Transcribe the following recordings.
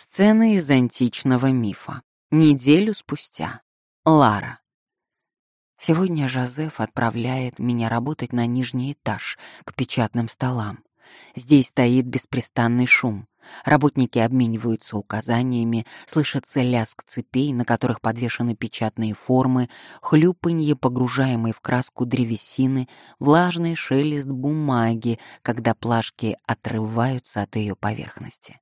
Сцена из античного мифа. Неделю спустя. Лара. Сегодня Жозеф отправляет меня работать на нижний этаж, к печатным столам. Здесь стоит беспрестанный шум. Работники обмениваются указаниями, слышится лязг цепей, на которых подвешены печатные формы, хлюпанье погружаемой в краску древесины, влажный шелест бумаги, когда плашки отрываются от ее поверхности.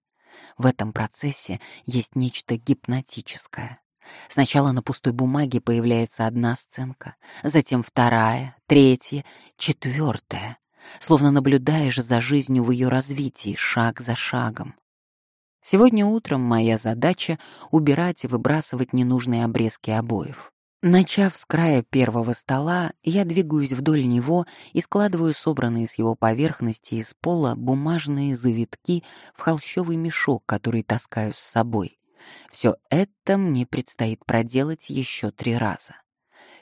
В этом процессе есть нечто гипнотическое. Сначала на пустой бумаге появляется одна сценка, затем вторая, третья, четвертая словно наблюдаешь за жизнью в ее развитии шаг за шагом. Сегодня утром моя задача — убирать и выбрасывать ненужные обрезки обоев. Начав с края первого стола, я двигаюсь вдоль него и складываю собранные с его поверхности из пола бумажные завитки в холщовый мешок, который таскаю с собой. Все это мне предстоит проделать еще три раза.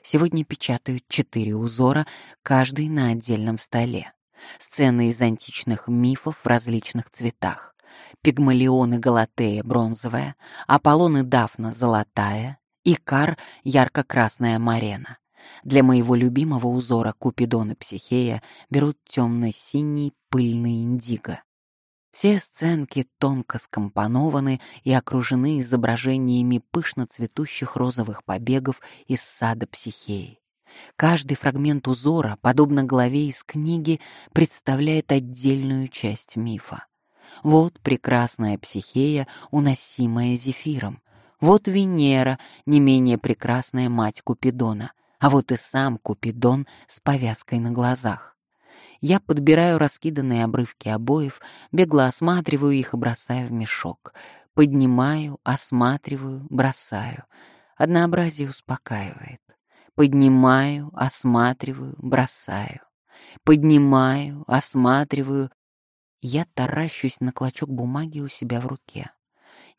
Сегодня печатают четыре узора, каждый на отдельном столе. Сцены из античных мифов в различных цветах. Пигмалионы Галатея бронзовая, Аполлон и Дафна золотая, Икар ярко-красная марена. Для моего любимого узора Купидон и Психея берут темно-синий пыльный индиго. Все сценки тонко скомпонованы и окружены изображениями пышно цветущих розовых побегов из сада Психеи. Каждый фрагмент узора, подобно главе из книги, представляет отдельную часть мифа. Вот прекрасная Психея, уносимая Зефиром. Вот Венера, не менее прекрасная мать Купидона. А вот и сам Купидон с повязкой на глазах. Я подбираю раскиданные обрывки обоев, бегло осматриваю их и бросаю в мешок. Поднимаю, осматриваю, бросаю. Однообразие успокаивает. Поднимаю, осматриваю, бросаю. Поднимаю, осматриваю. Я таращусь на клочок бумаги у себя в руке.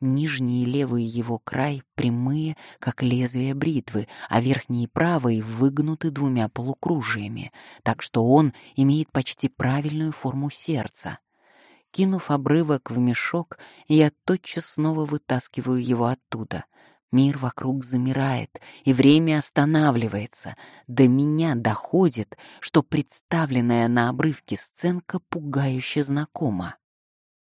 Нижний и левый его край прямые, как лезвие бритвы, а верхний и правый выгнуты двумя полукружиями, так что он имеет почти правильную форму сердца. Кинув обрывок в мешок, я тотчас снова вытаскиваю его оттуда. Мир вокруг замирает, и время останавливается. До меня доходит, что представленная на обрывке сценка пугающе знакома.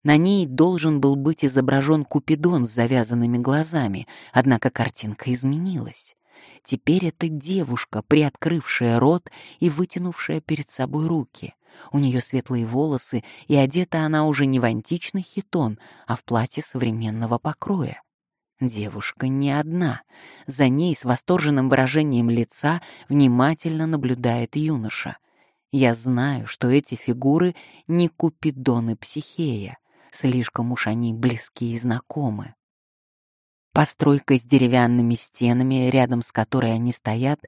На ней должен был быть изображен Купидон с завязанными глазами, однако картинка изменилась. Теперь это девушка, приоткрывшая рот и вытянувшая перед собой руки. У нее светлые волосы, и одета она уже не в античный хитон, а в платье современного покроя. Девушка не одна. За ней с восторженным выражением лица внимательно наблюдает юноша. Я знаю, что эти фигуры не Купидон и Психея. Слишком уж они близки и знакомы. Постройка с деревянными стенами, рядом с которой они стоят,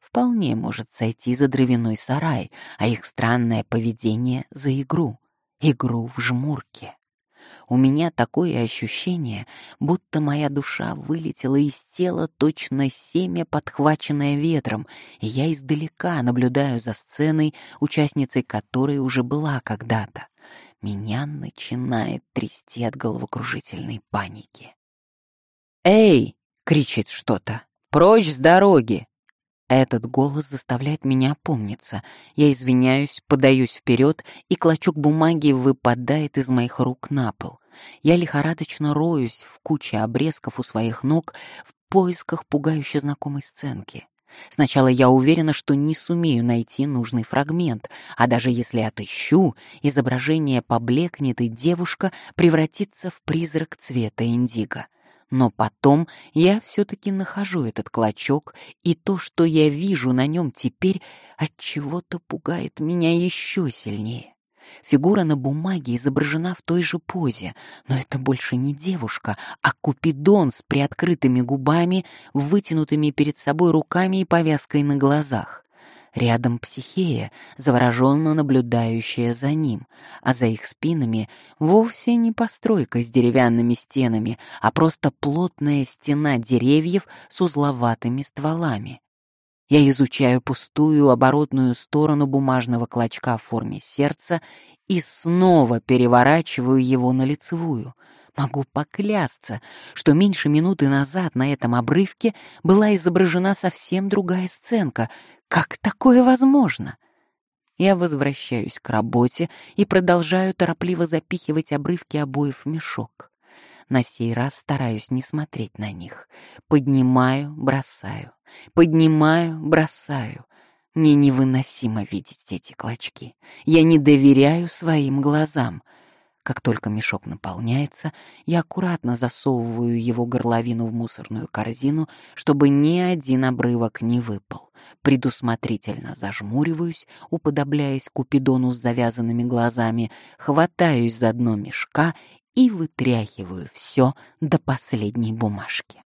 вполне может сойти за дровяной сарай, а их странное поведение — за игру. Игру в жмурке. У меня такое ощущение, будто моя душа вылетела из тела точно семя, подхваченное ветром, и я издалека наблюдаю за сценой, участницей которой уже была когда-то. Меня начинает трясти от головокружительной паники. «Эй!» — кричит что-то. «Прочь с дороги!» Этот голос заставляет меня опомниться. Я извиняюсь, подаюсь вперед, и клочок бумаги выпадает из моих рук на пол. Я лихорадочно роюсь в куче обрезков у своих ног в поисках пугающе знакомой сценки. Сначала я уверена, что не сумею найти нужный фрагмент, а даже если отыщу, изображение поблекнет, и девушка превратится в призрак цвета индиго. Но потом я все-таки нахожу этот клочок, и то, что я вижу на нем теперь, от чего-то пугает меня еще сильнее. Фигура на бумаге изображена в той же позе, но это больше не девушка, а Купидон с приоткрытыми губами, вытянутыми перед собой руками и повязкой на глазах. Рядом психея, завороженно наблюдающая за ним, а за их спинами вовсе не постройка с деревянными стенами, а просто плотная стена деревьев с узловатыми стволами. Я изучаю пустую оборотную сторону бумажного клочка в форме сердца и снова переворачиваю его на лицевую. Могу поклясться, что меньше минуты назад на этом обрывке была изображена совсем другая сценка. Как такое возможно? Я возвращаюсь к работе и продолжаю торопливо запихивать обрывки обоев в мешок. На сей раз стараюсь не смотреть на них. Поднимаю, бросаю. Поднимаю, бросаю. Мне невыносимо видеть эти клочки. Я не доверяю своим глазам. Как только мешок наполняется, я аккуратно засовываю его горловину в мусорную корзину, чтобы ни один обрывок не выпал. Предусмотрительно зажмуриваюсь, уподобляясь Купидону с завязанными глазами, хватаюсь за дно мешка и вытряхиваю все до последней бумажки.